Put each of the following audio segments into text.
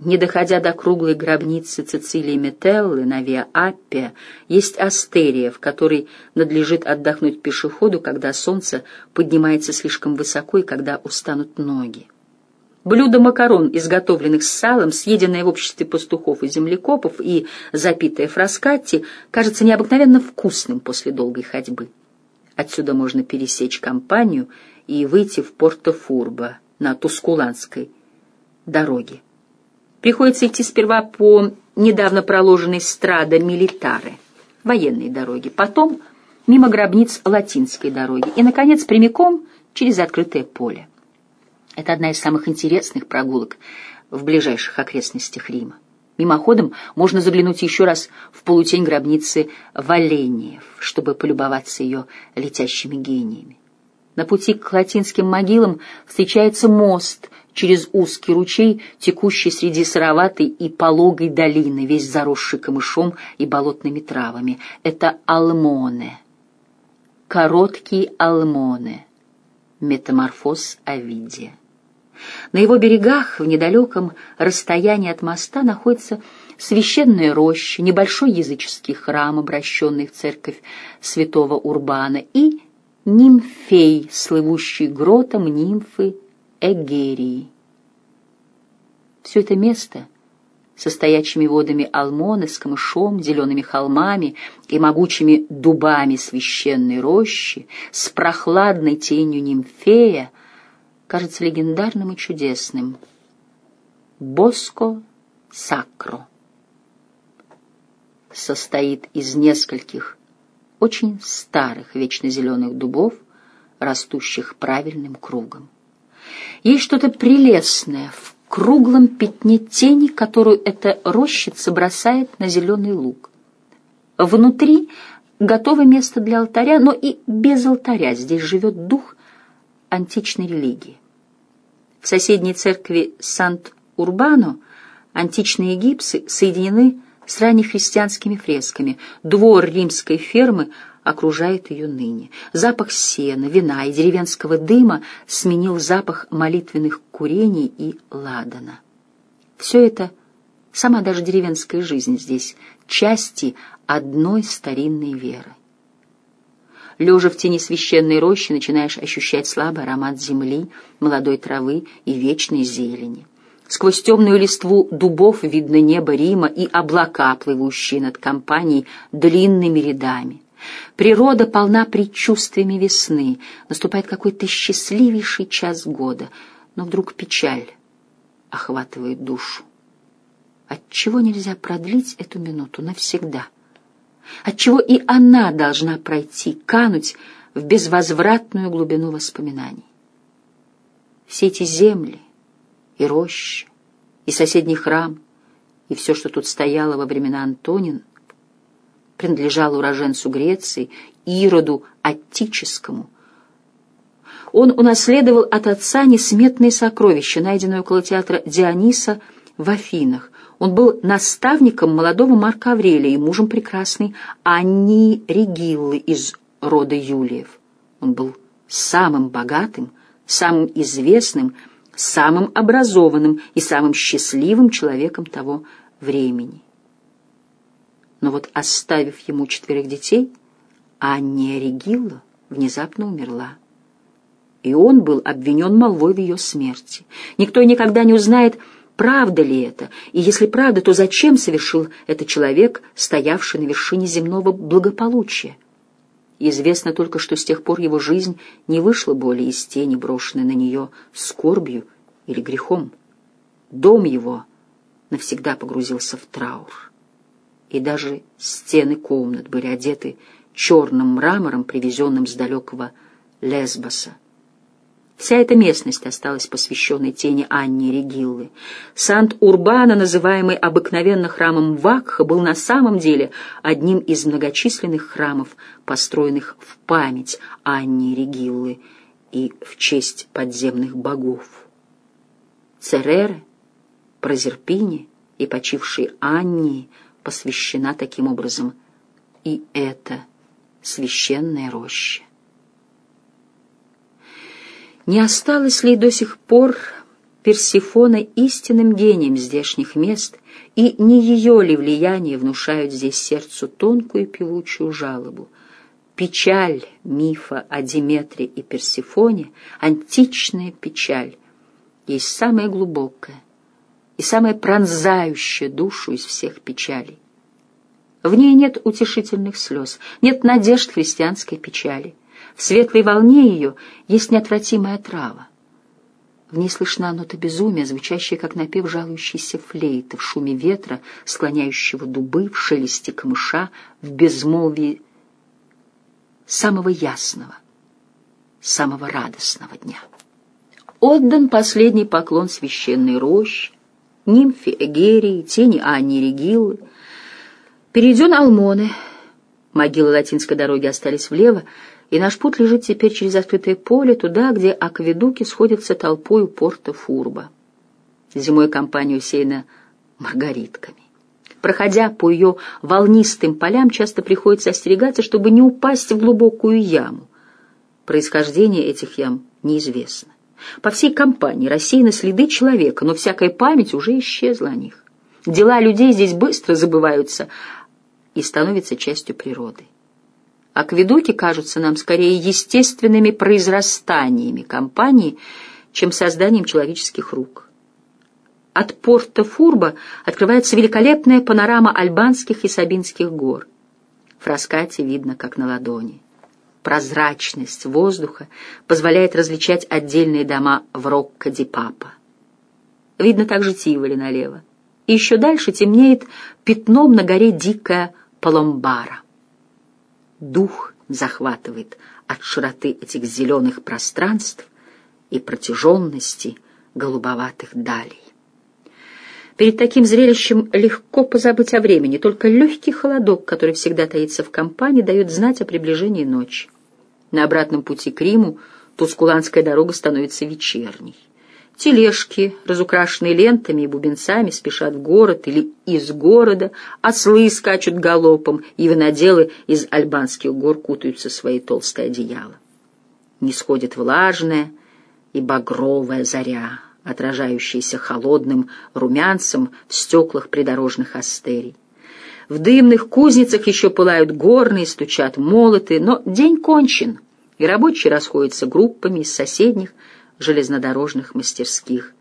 Не доходя до круглой гробницы Цицилии Метеллы на Виа Аппия, есть астерия, в которой надлежит отдохнуть пешеходу, когда солнце поднимается слишком высоко и когда устанут ноги. Блюдо макарон, изготовленных с салом, съеденное в обществе пастухов и землекопов и запитое фраскатти, кажется необыкновенно вкусным после долгой ходьбы. Отсюда можно пересечь компанию и выйти в Порто-Фурбо на Тускуланской дороге. Приходится идти сперва по недавно проложенной страда Милитаре, военной дороге, потом мимо гробниц Латинской дороги и, наконец, прямиком через открытое поле. Это одна из самых интересных прогулок в ближайших окрестностях Рима. Мимоходом можно заглянуть еще раз в полутень гробницы Валениев, чтобы полюбоваться ее летящими гениями. На пути к латинским могилам встречается мост через узкий ручей, текущий среди сыроватой и пологой долины, весь заросший камышом и болотными травами. Это Алмоне. Короткий Алмоне. Метаморфоз Овидия. На его берегах, в недалеком расстоянии от моста, находится священная роща, небольшой языческий храм, обращенный в церковь святого Урбана, и нимфей, слывущий гротом нимфы Эгерии. Все это место со стоячими водами Алмоны, с камышом, зелеными холмами и могучими дубами священной рощи, с прохладной тенью нимфея, кажется легендарным и чудесным. Боско Сакро состоит из нескольких очень старых вечно зеленых дубов, растущих правильным кругом. Есть что-то прелестное в круглом пятне тени, которую эта рощица бросает на зеленый луг. Внутри готово место для алтаря, но и без алтаря здесь живет дух античной религии. В соседней церкви Сант-Урбано античные гипсы соединены с раннехристианскими фресками. Двор римской фермы окружает ее ныне. Запах сена, вина и деревенского дыма сменил запах молитвенных курений и ладана. Все это, сама даже деревенская жизнь здесь, части одной старинной веры. Лежа в тени священной рощи, начинаешь ощущать слабый аромат земли, молодой травы и вечной зелени. Сквозь темную листву дубов видно небо Рима и облака, плывущие над компанией длинными рядами. Природа полна предчувствиями весны, наступает какой-то счастливейший час года, но вдруг печаль охватывает душу. Отчего нельзя продлить эту минуту навсегда? Отчего и она должна пройти, кануть в безвозвратную глубину воспоминаний? Все эти земли и рощи, и соседний храм, и все, что тут стояло во времена Антонин, принадлежал уроженцу Греции, Ироду Аттическому. Он унаследовал от отца несметные сокровища, найденные около театра Диониса в Афинах. Он был наставником молодого Марка Аврелия и мужем прекрасной Анни Региллы из рода Юлиев. Он был самым богатым, самым известным, самым образованным и самым счастливым человеком того времени но вот оставив ему четверых детей, Анния Регилла внезапно умерла. И он был обвинен молвой в ее смерти. Никто никогда не узнает, правда ли это, и если правда, то зачем совершил это человек, стоявший на вершине земного благополучия? Известно только, что с тех пор его жизнь не вышла более из тени, брошенной на нее скорбью или грехом. Дом его навсегда погрузился в траур и даже стены комнат были одеты черным мрамором, привезенным с далекого Лесбоса. Вся эта местность осталась посвященной тени Анни Региллы. Сант-Урбана, называемый обыкновенно храмом Вакха, был на самом деле одним из многочисленных храмов, построенных в память Анни Региллы и в честь подземных богов. Церере, Прозерпине и почившей Анни – посвящена таким образом и эта священная роща. Не осталось ли до сих пор Персифона истинным гением здешних мест, и не ее ли влияние внушают здесь сердцу тонкую певучую жалобу. Печаль мифа о Диметре и Персифоне, античная печаль, есть самая глубокая и самая пронзающая душу из всех печалей. В ней нет утешительных слез, нет надежд христианской печали. В светлой волне ее есть неотвратимая трава. В ней слышна нота безумия, звучащая, как напев жалующейся флейты, в шуме ветра, склоняющего дубы, в шелесте камыша, в безмолвии самого ясного, самого радостного дня. Отдан последний поклон священной рощи, нимфе Эгерии, тени Анни Регилы. Перейден Алмоны. Могилы латинской дороги остались влево, и наш путь лежит теперь через открытое поле, туда, где акведуки сходятся толпой у порта Фурба. Зимой компания усеяна маргаритками. Проходя по ее волнистым полям, часто приходится остерегаться, чтобы не упасть в глубокую яму. Происхождение этих ям неизвестно. По всей компании рассеяны следы человека, но всякая память уже исчезла о них. Дела людей здесь быстро забываются и становятся частью природы. Акведуки кажутся нам скорее естественными произрастаниями компании, чем созданием человеческих рук. От порта Фурба открывается великолепная панорама альбанских и сабинских гор. Фраскати видно, как на ладони. Прозрачность воздуха позволяет различать отдельные дома в Рокко-ди-Папа. Видно также Тиволи налево. И еще дальше темнеет пятном на горе дикая Паломбара. Дух захватывает от широты этих зеленых пространств и протяженности голубоватых далей. Перед таким зрелищем легко позабыть о времени, только легкий холодок, который всегда таится в компании, дает знать о приближении ночи. На обратном пути к Риму Тускуланская дорога становится вечерней. Тележки, разукрашенные лентами и бубенцами, спешат в город или из города, ослы скачут галопом, и виноделы из альбанских гор кутаются в свои толстые одеяла. Не сходит влажная и багровая заря, отражающийся холодным румянцем в стеклах придорожных астерий. В дымных кузницах еще пылают горные, стучат молоты, но день кончен, и рабочие расходятся группами из соседних железнодорожных мастерских.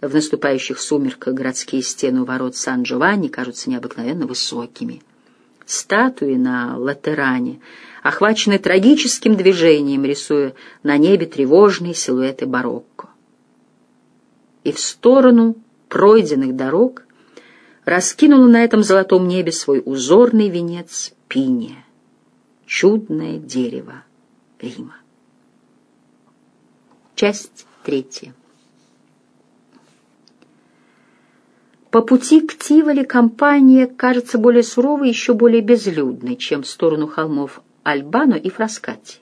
В наступающих сумерках городские стены у ворот Сан-Джованни кажутся необыкновенно высокими. Статуи на Латеране охвачены трагическим движением, рисуя на небе тревожные силуэты барокко и в сторону пройденных дорог раскинула на этом золотом небе свой узорный венец пиния, чудное дерево Рима. Часть третья. По пути к Тиволи компания кажется более суровой и еще более безлюдной, чем в сторону холмов Альбано и Фраскати.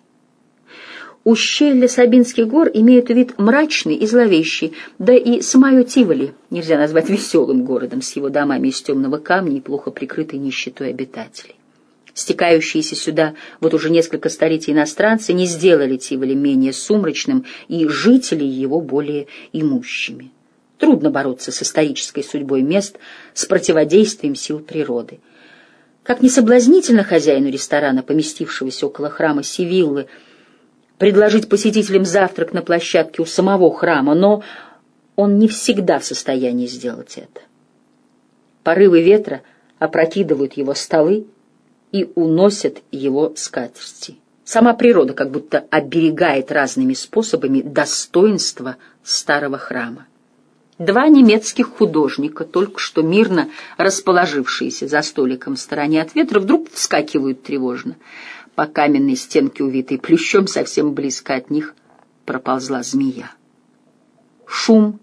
Ущелья Сабинских гор имеют вид мрачный и зловещий, да и самое Тиволи нельзя назвать веселым городом с его домами из темного камня и плохо прикрытой нищетой обитателей. Стекающиеся сюда вот уже несколько столетий иностранцы не сделали Тиволи менее сумрачным и жителей его более имущими. Трудно бороться с исторической судьбой мест, с противодействием сил природы. Как не соблазнительно хозяину ресторана, поместившегося около храма Сивиллы, предложить посетителям завтрак на площадке у самого храма, но он не всегда в состоянии сделать это. Порывы ветра опрокидывают его столы и уносят его скатерти. Сама природа как будто оберегает разными способами достоинства старого храма. Два немецких художника, только что мирно расположившиеся за столиком в стороне от ветра, вдруг вскакивают тревожно — по каменной стенке, увитой плющом, совсем близко от них проползла змея. Шум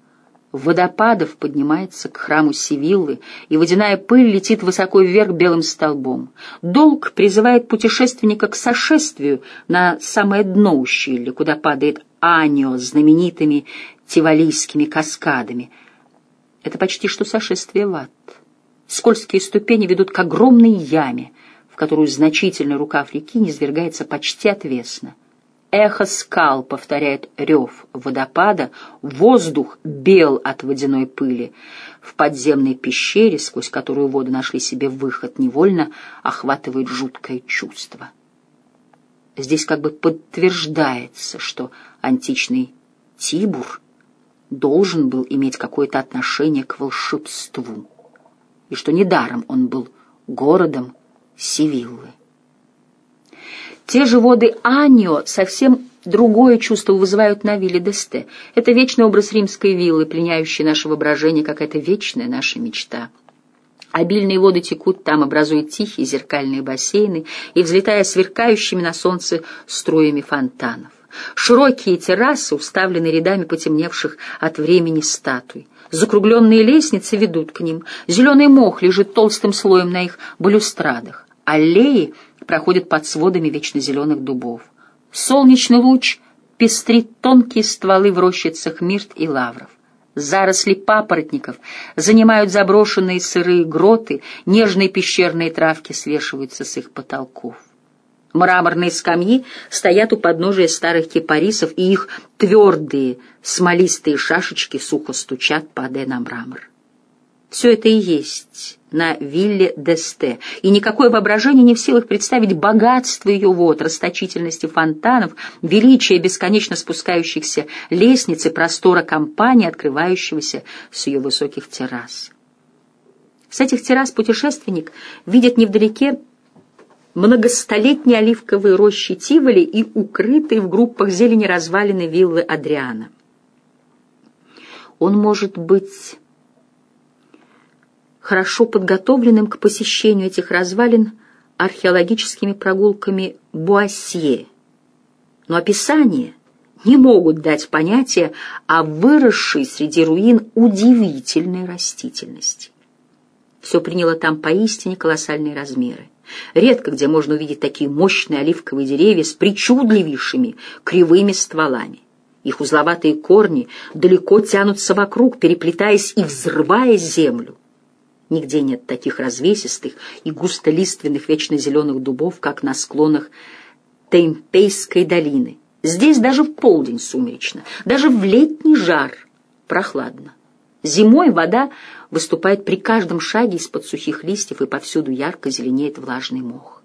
водопадов поднимается к храму Сивиллы, и водяная пыль летит высоко вверх белым столбом. Долг призывает путешественника к сошествию на самое дно ущелья, куда падает Анио с знаменитыми тивалийскими каскадами. Это почти что сошествие в ад. Скользкие ступени ведут к огромной яме, которую значительный рукав реки низвергается почти отвесно. Эхо скал повторяет рев водопада, воздух бел от водяной пыли. В подземной пещере, сквозь которую воды нашли себе выход, невольно охватывает жуткое чувство. Здесь как бы подтверждается, что античный Тибур должен был иметь какое-то отношение к волшебству, и что недаром он был городом Севиллы. Те же воды Анио совсем другое чувство вызывают на вилле Десте. Это вечный образ римской виллы, пленяющий наше воображение, какая-то вечная наша мечта. Обильные воды текут там, образуя тихие зеркальные бассейны и взлетая сверкающими на солнце струями фонтанов. Широкие террасы уставлены рядами потемневших от времени статуй. Закругленные лестницы ведут к ним. Зеленый мох лежит толстым слоем на их балюстрадах. Аллеи проходят под сводами вечно зеленых дубов. Солнечный луч пестрит тонкие стволы в рощицах мирт и лавров. Заросли папоротников занимают заброшенные сырые гроты, нежные пещерные травки свешиваются с их потолков. Мраморные скамьи стоят у подножия старых кипарисов, и их твердые смолистые шашечки сухо стучат, падая на мрамор. Все это и есть на вилле Десте, и никакое воображение не в силах представить богатство ее вод, расточительности фонтанов, величие бесконечно спускающихся лестниц и простора компании, открывающегося с ее высоких террас. С этих террас путешественник видит невдалеке многостолетние оливковые рощи Тиволи и укрытые в группах зелени развалины виллы Адриана. Он может быть хорошо подготовленным к посещению этих развалин археологическими прогулками Буассье. Но описания не могут дать понятия о выросшей среди руин удивительной растительности. Все приняло там поистине колоссальные размеры. Редко где можно увидеть такие мощные оливковые деревья с причудливейшими кривыми стволами. Их узловатые корни далеко тянутся вокруг, переплетаясь и взрывая землю. Нигде нет таких развесистых и густолиственных вечно зеленых дубов, как на склонах Темпейской долины. Здесь даже в полдень сумеречно, даже в летний жар прохладно. Зимой вода выступает при каждом шаге из-под сухих листьев, и повсюду ярко зеленеет влажный мох.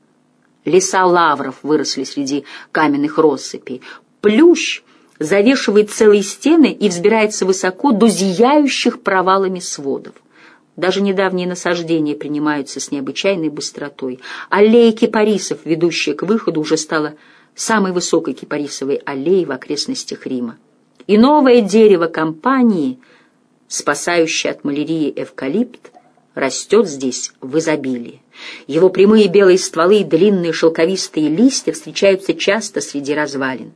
Леса лавров выросли среди каменных россыпей. Плющ завешивает целые стены и взбирается высоко до зияющих провалами сводов. Даже недавние насаждения принимаются с необычайной быстротой. Аллея кипарисов, ведущая к выходу, уже стала самой высокой кипарисовой аллеей в окрестностях Рима. И новое дерево компании, спасающее от малярии эвкалипт, растет здесь в изобилии. Его прямые белые стволы и длинные шелковистые листья встречаются часто среди развалин.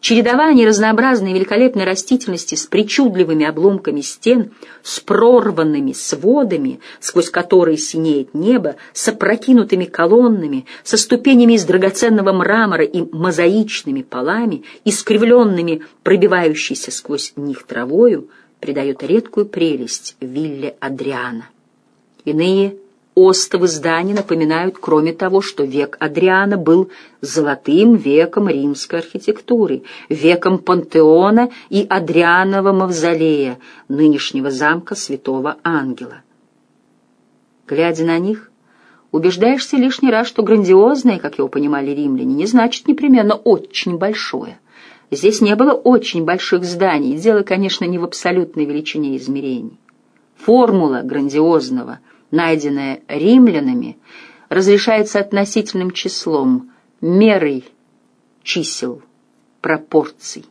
Чередование разнообразной великолепной растительности с причудливыми обломками стен, с прорванными сводами, сквозь которые синеет небо, с опрокинутыми колоннами, со ступенями из драгоценного мрамора и мозаичными полами, искривленными, пробивающейся сквозь них травою, придает редкую прелесть вилле Адриана. Иные остовы зданий напоминают, кроме того, что век Адриана был золотым веком римской архитектуры, веком Пантеона и Адрианова мавзолея, нынешнего замка Святого Ангела. Глядя на них, убеждаешься лишний раз, что грандиозное, как его понимали римляне, не значит непременно очень большое. Здесь не было очень больших зданий, дело, конечно, не в абсолютной величине измерений. Формула грандиозного – найденное римлянами, разрешается относительным числом, мерой чисел, пропорций.